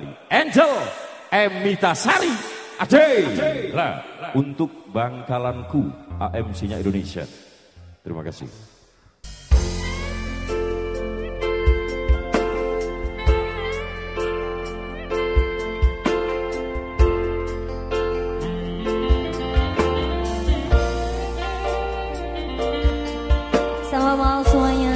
Angel Emita Sari Ade untuk Bangkalanku AMC-nya Indonesia. Terima kasih. Selamat malam semuanya.